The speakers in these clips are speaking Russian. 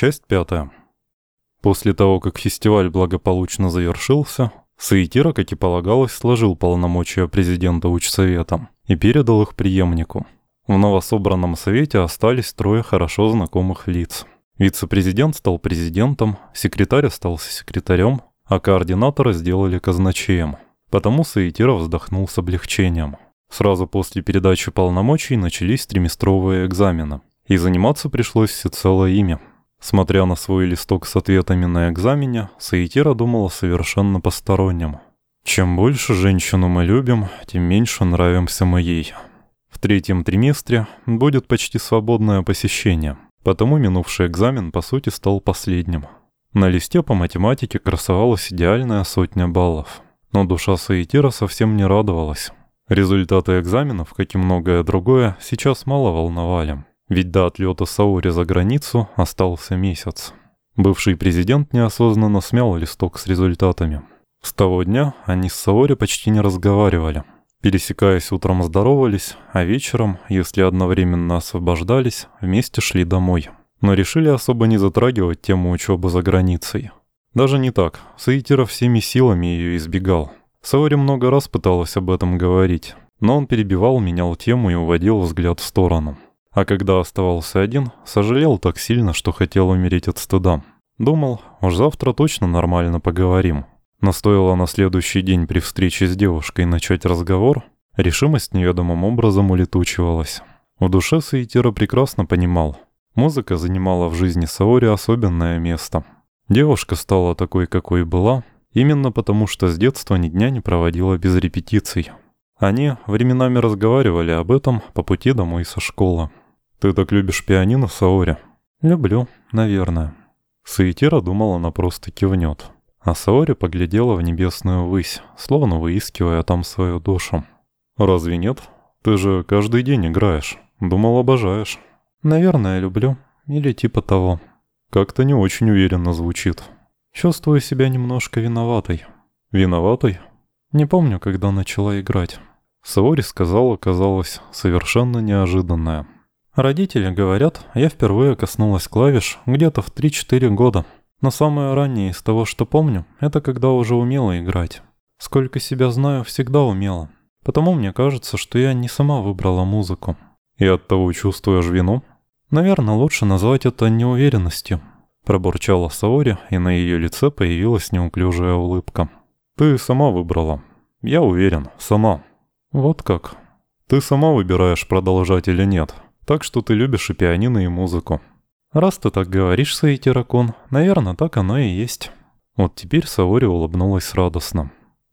Часть пятая. После того, как фестиваль благополучно завершился, Саитира, как и полагалось, сложил полномочия президента учсовета и передал их преемнику. В новособранном совете остались трое хорошо знакомых лиц. Вице-президент стал президентом, секретарь остался секретарем, а координатора сделали казначеем. Потому Саитира вздохнул с облегчением. Сразу после передачи полномочий начались триместровые экзамены, и заниматься пришлось всецело ими – Смотря на свой листок с ответами на экзамене, Саитира думала совершенно постороннем. Чем больше женщину мы любим, тем меньше нравимся мы ей. В третьем триместре будет почти свободное посещение, потому минувший экзамен по сути стал последним. На листе по математике красовалась идеальная сотня баллов. Но душа Саитира совсем не радовалась. Результаты экзаменов, как и многое другое, сейчас мало волновали. Ведь до отлета Саури за границу остался месяц. Бывший президент неосознанно смял листок с результатами. С того дня они с Саори почти не разговаривали. Пересекаясь утром здоровались, а вечером, если одновременно освобождались, вместе шли домой. Но решили особо не затрагивать тему учебы за границей. Даже не так, Саитира всеми силами ее избегал. Саори много раз пыталась об этом говорить, но он перебивал, менял тему и уводил взгляд в сторону. А когда оставался один, сожалел так сильно, что хотел умереть от стыда. Думал, уж завтра точно нормально поговорим. Но стоило на следующий день при встрече с девушкой начать разговор, решимость неведомым образом улетучивалась. В душе Саитира прекрасно понимал. Музыка занимала в жизни Саори особенное место. Девушка стала такой, какой была, именно потому что с детства ни дня не проводила без репетиций. Они временами разговаривали об этом по пути домой со школы. «Ты так любишь пианино, Саори?» «Люблю, наверное». Саитира думала, она просто кивнет. А Саори поглядела в небесную высь, словно выискивая там свою душу. «Разве нет? Ты же каждый день играешь. Думал, обожаешь». «Наверное, люблю. Или типа того». «Как-то не очень уверенно звучит». «Чувствую себя немножко виноватой». «Виноватой?» «Не помню, когда начала играть». Саори сказала, казалось, совершенно неожиданное. Родители говорят, я впервые коснулась клавиш где-то в 3-4 года. Но самое раннее из того, что помню, это когда уже умела играть. Сколько себя знаю, всегда умела. Потому мне кажется, что я не сама выбрала музыку. И от того чувствуешь вину? Наверное, лучше назвать это неуверенностью. Пробурчала Саори, и на ее лице появилась неуклюжая улыбка. Ты сама выбрала. Я уверен, сама. Вот как. Ты сама выбираешь, продолжать или нет. Так что ты любишь и пианино, и музыку. Раз ты так говоришь, Саитиракон, наверное, так оно и есть. Вот теперь Саори улыбнулась радостно.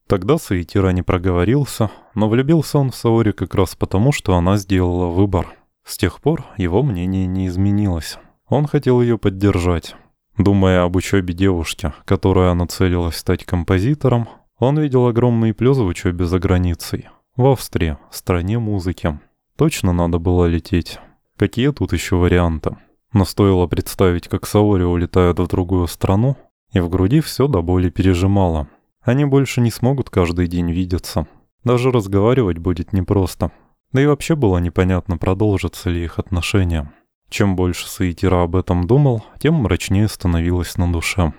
Тогда Саитира не проговорился, но влюбился он в Саори как раз потому, что она сделала выбор. С тех пор его мнение не изменилось. Он хотел ее поддержать. Думая об учебе девушки, которая нацелилась стать композитором, он видел огромный плюс в учебе за границей. В Австрии, стране музыки. Точно надо было лететь. Какие тут еще варианты? Но стоило представить, как Саори улетают в другую страну, и в груди все до боли пережимало. Они больше не смогут каждый день видеться. Даже разговаривать будет непросто. Да и вообще было непонятно, продолжатся ли их отношения. Чем больше Саитира об этом думал, тем мрачнее становилось на душе.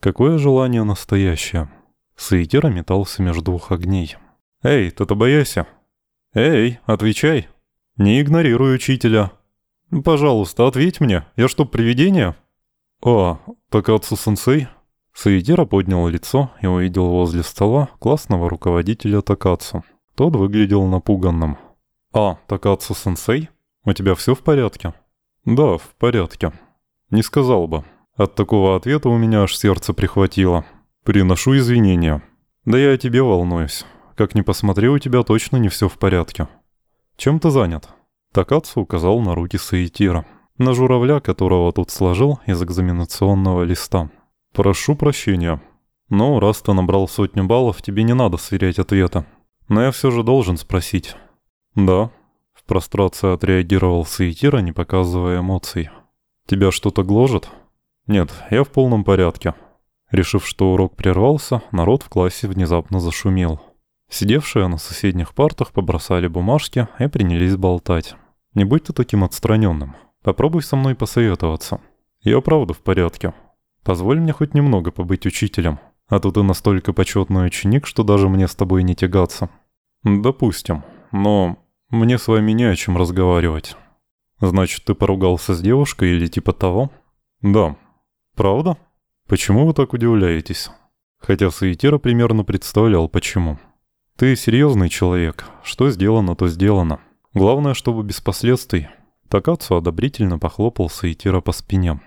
Какое желание настоящее? Саитира метался между двух огней. «Эй, Татабаяси!» «Эй, отвечай!» «Не игнорируй учителя». «Пожалуйста, ответь мне. Я что, привидение?» «О, Такацу-сенсей?» Саидира поднял лицо и увидел возле стола классного руководителя Такацу. Тот выглядел напуганным. «А, Такацу-сенсей? У тебя все в порядке?» «Да, в порядке». «Не сказал бы. От такого ответа у меня аж сердце прихватило. Приношу извинения. Да я о тебе волнуюсь. Как ни посмотри, у тебя точно не все в порядке». «Чем ты занят?» Такацу указал на руки Саитира, на журавля, которого тут сложил из экзаменационного листа. «Прошу прощения. Но раз ты набрал сотню баллов, тебе не надо сверять ответа. Но я все же должен спросить». «Да». В прострации отреагировал Саитира, не показывая эмоций. «Тебя что-то гложет?» «Нет, я в полном порядке». Решив, что урок прервался, народ в классе внезапно зашумел. Сидевшие на соседних партах побросали бумажки и принялись болтать. «Не будь ты таким отстраненным. Попробуй со мной посоветоваться». Я правда в порядке. Позволь мне хоть немного побыть учителем. А то ты настолько почетный ученик, что даже мне с тобой не тягаться. Допустим. Но мне с вами не о чем разговаривать. Значит, ты поругался с девушкой или типа того? Да. Правда? Почему вы так удивляетесь? Хотя Саитира примерно представлял, почему. Ты серьезный человек. Что сделано, то сделано. Главное, чтобы без последствий. Такацу одобрительно похлопал Саитира по спине.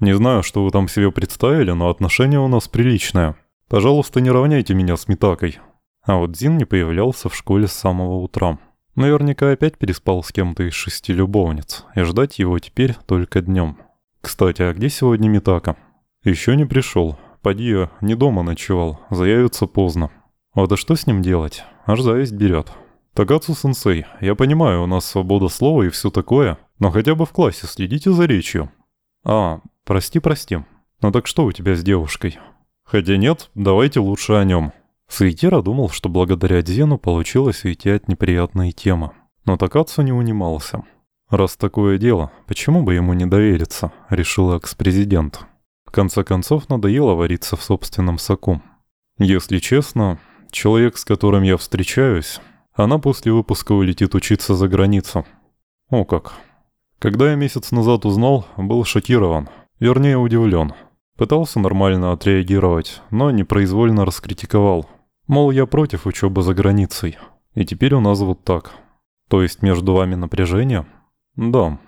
«Не знаю, что вы там себе представили, но отношение у нас приличное. Пожалуйста, не равняйте меня с Митакой». А вот Зин не появлялся в школе с самого утра. Наверняка опять переспал с кем-то из шести любовниц, и ждать его теперь только днем. Кстати, а где сегодня Митака? Еще не пришел. Поди, не дома ночевал, заявится поздно. А что с ним делать? Аж зависть берет. «Такацу-сенсей, я понимаю, у нас свобода слова и все такое, но хотя бы в классе следите за речью». «А, прости, прости. Ну так что у тебя с девушкой?» «Хотя нет, давайте лучше о нем». Суетира думал, что благодаря Дзену получилось уйти от неприятной темы. Но Такацу не унимался. «Раз такое дело, почему бы ему не довериться?» – решил экс-президент. В конце концов, надоело вариться в собственном соку. «Если честно, человек, с которым я встречаюсь, она после выпуска улетит учиться за границу. О как. Когда я месяц назад узнал, был шокирован. Вернее, удивлен. Пытался нормально отреагировать, но непроизвольно раскритиковал. Мол, я против учебы за границей. И теперь у нас вот так. То есть между вами напряжение? Да.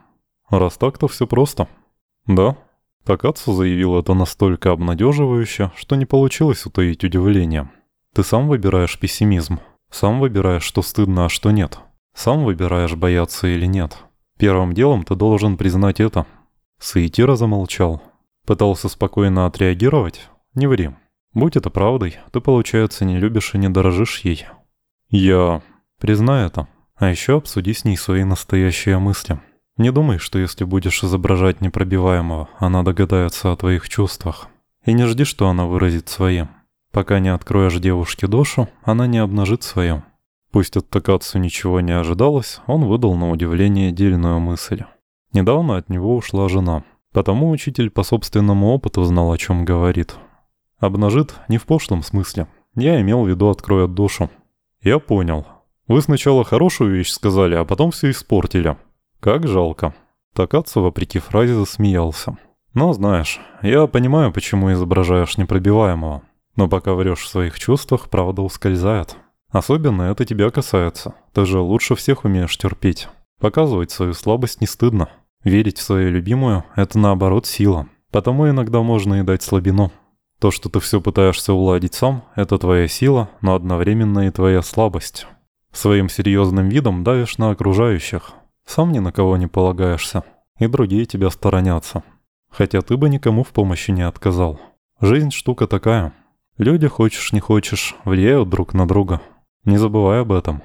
Раз так, то все просто. Да. Такацу заявил это настолько обнадеживающе, что не получилось утаить удивление. Ты сам выбираешь пессимизм. Сам выбираешь, что стыдно, а что нет. Сам выбираешь, бояться или нет. Первым делом ты должен признать это. Саитира замолчал. Пытался спокойно отреагировать? Не ври. Будь это правдой, ты, получается, не любишь и не дорожишь ей. Я... Признай это. А еще обсуди с ней свои настоящие мысли. Не думай, что если будешь изображать непробиваемого, она догадается о твоих чувствах. И не жди, что она выразит свои. Пока не откроешь девушке душу, она не обнажит свою. Пусть от Такацу ничего не ожидалось, он выдал на удивление дельную мысль. Недавно от него ушла жена, потому учитель по собственному опыту знал, о чем говорит. Обнажит не в пошлом смысле. Я имел в виду откроет душу. Я понял. Вы сначала хорошую вещь сказали, а потом все испортили. Как жалко. Такацу, вопреки фразе, засмеялся. Но знаешь, я понимаю, почему изображаешь непробиваемого. Но пока врешь в своих чувствах, правда ускользает. Особенно это тебя касается. Ты же лучше всех умеешь терпеть. Показывать свою слабость не стыдно. Верить в свою любимую – это наоборот сила. Потому иногда можно и дать слабину. То, что ты все пытаешься уладить сам – это твоя сила, но одновременно и твоя слабость. Своим серьезным видом давишь на окружающих. Сам ни на кого не полагаешься. И другие тебя сторонятся. Хотя ты бы никому в помощи не отказал. Жизнь штука такая – Люди, хочешь не хочешь, влияют друг на друга. Не забывай об этом».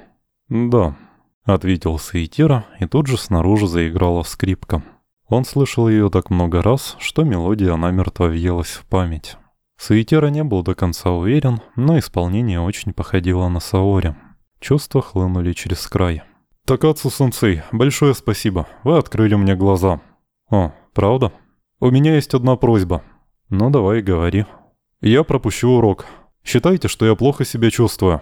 «Да», — ответил Саитира, и тут же снаружи заиграла скрипка. Он слышал ее так много раз, что мелодия намертво въелась в память. Саитира не был до конца уверен, но исполнение очень походило на Саори. Чувства хлынули через край. «Такацу-сенсей, большое спасибо. Вы открыли мне глаза». «О, правда? У меня есть одна просьба». «Ну, давай, говори», я пропущу урок. Считайте, что я плохо себя чувствую».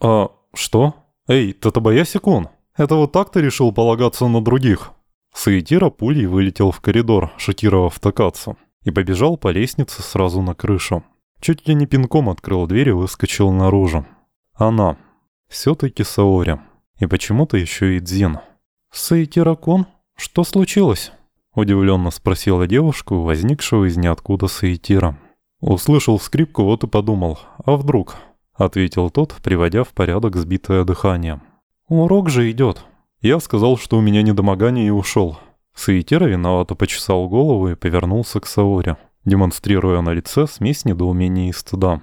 «А что? Эй, Татабаяси-кун, это вот так ты решил полагаться на других?» Саитира пулей вылетел в коридор, шокировав Такацу, и побежал по лестнице сразу на крышу. Чуть ли не пинком открыл дверь и выскочил наружу. Она. Все-таки Саори. И почему-то еще и Дзин. «Саитира-кун, что случилось?» Удивленно спросила девушка возникшего из ниоткуда Саитира. «Услышал скрипку, вот и подумал. А вдруг?» — ответил тот, приводя в порядок сбитое дыхание. «Урок же идет». Я сказал, что у меня недомогание и ушел. Саитера виновато почесал голову и повернулся к Саоре, демонстрируя на лице смесь недоумения и стыда.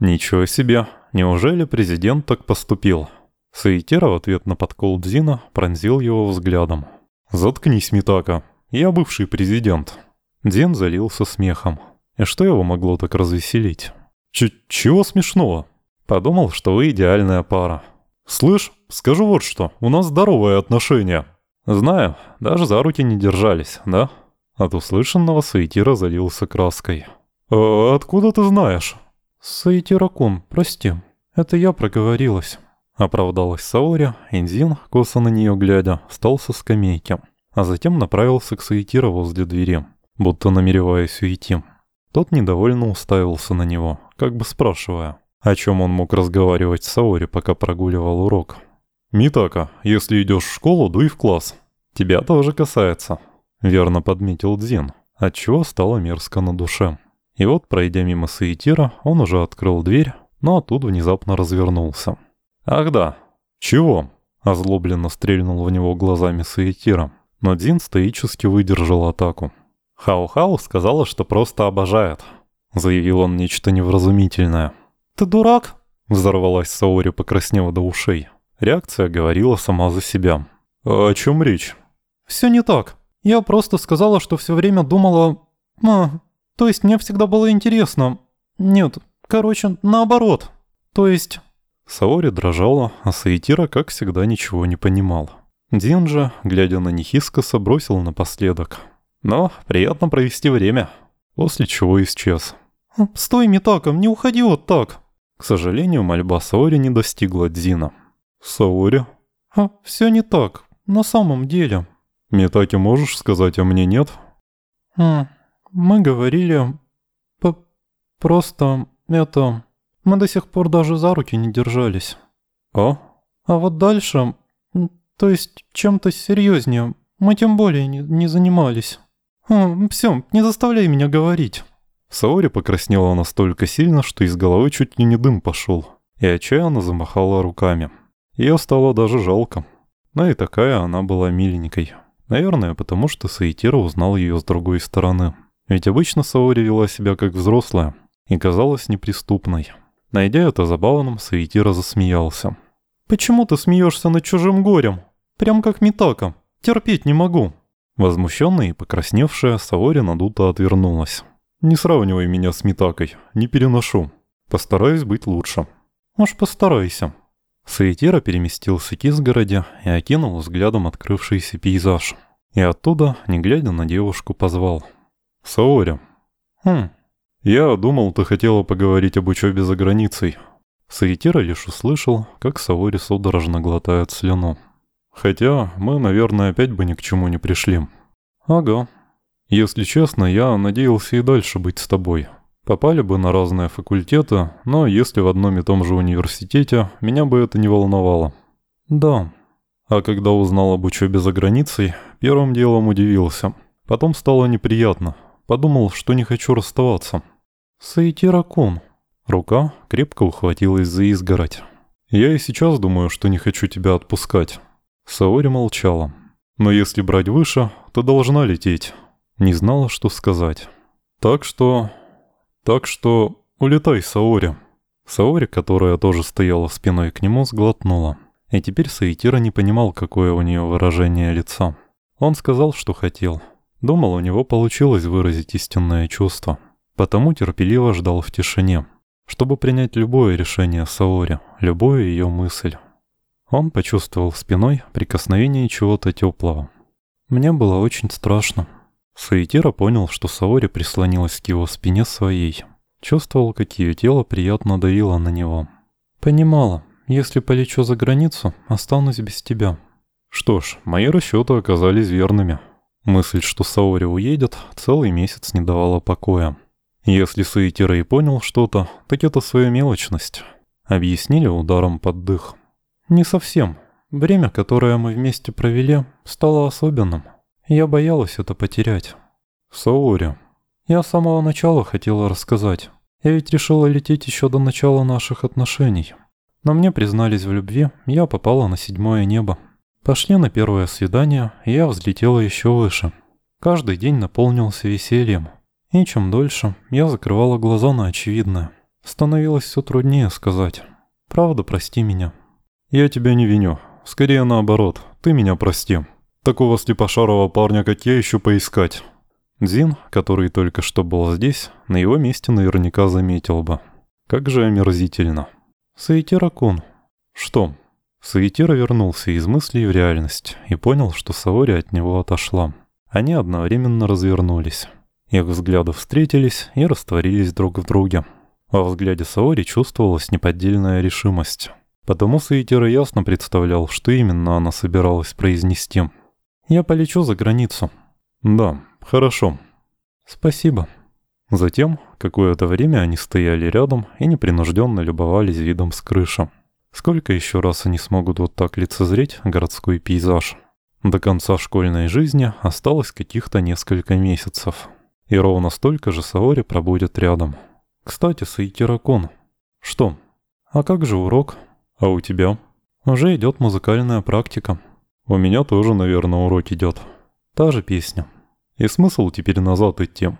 «Ничего себе! Неужели президент так поступил?» Саитера в ответ на подкол Дзина пронзил его взглядом. «Заткнись, Митака. Я бывший президент». Дзин залился смехом. И что его могло так развеселить? Ч чего смешного? Подумал, что вы идеальная пара. Слышь, скажу вот что, у нас здоровые отношения. Знаю, даже за руки не держались, да? От услышанного Саитира залился краской. «А откуда ты знаешь?» «Саитира-кун, прости, это я проговорилась». Оправдалась Саори, Инзин, косо на нее глядя, встал со скамейки, а затем направился к Саитира возле двери, будто намереваясь уйти. Тот недовольно уставился на него, как бы спрашивая, о чем он мог разговаривать с Саори, пока прогуливал урок. «Митака, если идешь в школу, дуй в класс. Тебя тоже касается», — верно подметил Дзин, отчего стало мерзко на душе. И вот, пройдя мимо Саитира, он уже открыл дверь, но оттуда внезапно развернулся. «Ах да. Чего?» — озлобленно стрельнул в него глазами Саитира. Но Дзин стоически выдержал атаку. «Хау-хау сказала, что просто обожает», — заявил он нечто невразумительное. «Ты дурак?» — взорвалась Саори, покраснев до ушей. Реакция говорила сама за себя. «А «О чем речь?» «Все не так. Я просто сказала, что все время думала... А, то есть мне всегда было интересно. Нет, короче, наоборот. То есть...» Саори дрожала, а Саитира, как всегда, ничего не понимал. Дин глядя на них искоса, бросил напоследок. Но приятно провести время, после чего исчез. «Стой, Митака, не уходи вот так!» К сожалению, мольба Саори не достигла Дзина. «Саори?» «А, все не так, на самом деле». «Митаки можешь сказать, а мне нет?» «Хм, мы говорили... П просто... это... Мы до сих пор даже за руки не держались. А? А вот дальше... То есть чем-то серьезнее. Мы тем более не, не занимались. А, все, не заставляй меня говорить. Саори покраснела настолько сильно, что из головы чуть ли не дым пошел, и отчаянно замахала руками. Ее стало даже жалко. Но и такая она была миленькой. Наверное, потому что Саитира узнал ее с другой стороны. Ведь обычно Саори вела себя как взрослая и казалась неприступной. Найдя это забавным, Саитира засмеялся. «Почему ты смеешься над чужим горем? Прям как Митака. Терпеть не могу». Возмущенная и покрасневшая, Саори надуто отвернулась. «Не сравнивай меня с Митакой. Не переношу. Постараюсь быть лучше». «Уж постарайся». Саитира переместился к изгороди и окинул взглядом открывшийся пейзаж. И оттуда, не глядя на девушку, позвал. «Саори». «Хм, «Я думал, ты хотела поговорить об учебе за границей». Саитира лишь услышал, как Саори судорожно глотает слюну. «Хотя мы, наверное, опять бы ни к чему не пришли». «Ага. Если честно, я надеялся и дальше быть с тобой. Попали бы на разные факультеты, но если в одном и том же университете, меня бы это не волновало». «Да». А когда узнал об учебе за границей, первым делом удивился. Потом стало неприятно. Подумал, что не хочу расставаться. «Саитиракун». Рука крепко ухватилась за изгородь. «Я и сейчас думаю, что не хочу тебя отпускать». Саори молчала. «Но если брать выше, то должна лететь». Не знала, что сказать. «Так что... так что... улетай, Саори». Саори, которая тоже стояла спиной к нему, сглотнула. И теперь Саитира не понимал, какое у нее выражение лица. Он сказал, что хотел. Думал, у него получилось выразить истинное чувство. Потому терпеливо ждал в тишине, чтобы принять любое решение Саори, любую ее мысль. Он почувствовал спиной прикосновение чего-то теплого. Мне было очень страшно. Саитира понял, что Саори прислонилась к его спине своей. Чувствовал, как ее тело приятно давило на него. Понимала, если полечу за границу, останусь без тебя. Что ж, мои расчеты оказались верными. Мысль, что Саори уедет, целый месяц не давала покоя. Если Саитира и понял что-то, так это свою мелочность. Объяснили ударом под дых. Не совсем. Время, которое мы вместе провели, стало особенным. Я боялась это потерять. Саори. Я с самого начала хотела рассказать. Я ведь решила лететь еще до начала наших отношений. Но мне признались в любви, я попала на седьмое небо. Пошли на первое свидание, и я взлетела еще выше. Каждый день наполнился весельем. И чем дольше я закрывала глаза на очевидное, становилось все труднее сказать. Правда, прости меня. Я тебя не виню. Скорее наоборот, ты меня прости. Такого слепошарого парня, как я, еще поискать. Зин, который только что был здесь, на его месте наверняка заметил бы. Как же омерзительно. Саитира-кун. Что? Саитира вернулся из мыслей в реальность и понял, что Саори от него отошла. Они одновременно развернулись. Их взгляды встретились и растворились друг в друге. Во взгляде Саори чувствовалась неподдельная решимость. Потому Саитира ясно представлял, что именно она собиралась произнести. «Я полечу за границу». «Да, хорошо». «Спасибо». Затем какое-то время они стояли рядом и непринужденно любовались видом с крыши. Сколько еще раз они смогут вот так лицезреть городской пейзаж? До конца школьной жизни осталось каких-то несколько месяцев. И ровно столько же Саори пробудет рядом. Кстати, Саитиракон. Что? А как же урок? А у тебя? Уже идет музыкальная практика. У меня тоже, наверное, урок идет. Та же песня. И смысл теперь назад идти?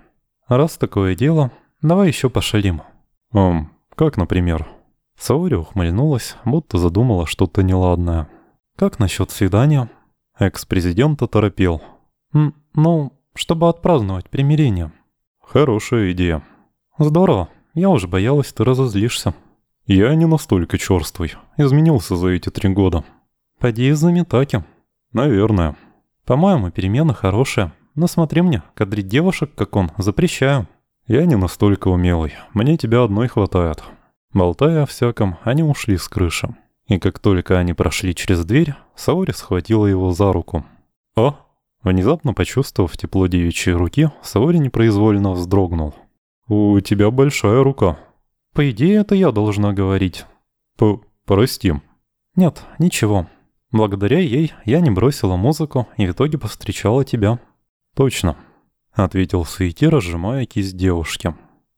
Раз такое дело, давай еще пошалим. Эм, как, например? Саори ухмыльнулась, будто задумала что-то неладное. Как насчет свидания? Экс-президент оторопел. М «Ну, чтобы отпраздновать примирение». «Хорошая идея». «Здорово. Я уже боялась, ты разозлишься». «Я не настолько черствый. Изменился за эти три года». «Поди из-за Митаки». «Наверное». «По-моему, перемена хорошая. Но смотри мне, кадрить девушек, как он, запрещаю». «Я не настолько умелый. Мне тебя одной хватает». Болтая о всяком, они ушли с крыши. И как только они прошли через дверь, Саори схватила его за руку. «О!» Внезапно почувствовав тепло девичьей руки, Саори непроизвольно вздрогнул. «У тебя большая рука». «По идее, это я должна говорить». П «Прости». «Нет, ничего. Благодаря ей я не бросила музыку и в итоге повстречала тебя». «Точно», — ответил Суети, разжимая кисть девушки.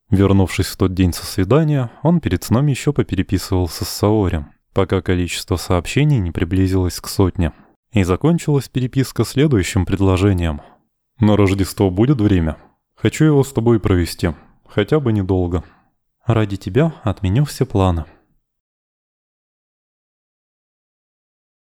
Вернувшись в тот день со свидания, он перед сном еще попереписывался с Саори пока количество сообщений не приблизилось к сотне. И закончилась переписка следующим предложением. «На Рождество будет время? Хочу его с тобой провести. Хотя бы недолго. Ради тебя отменю все планы».